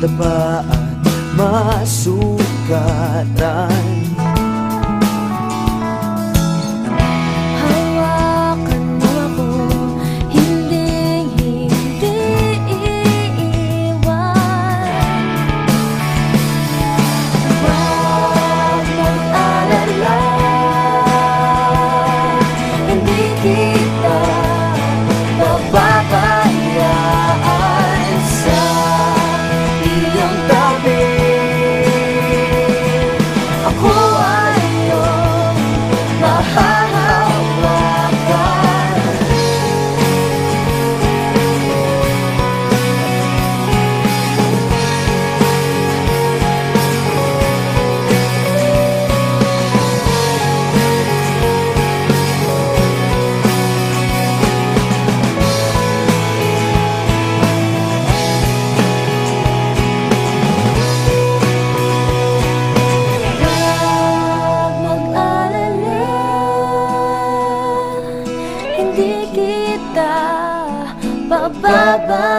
Madapa at above.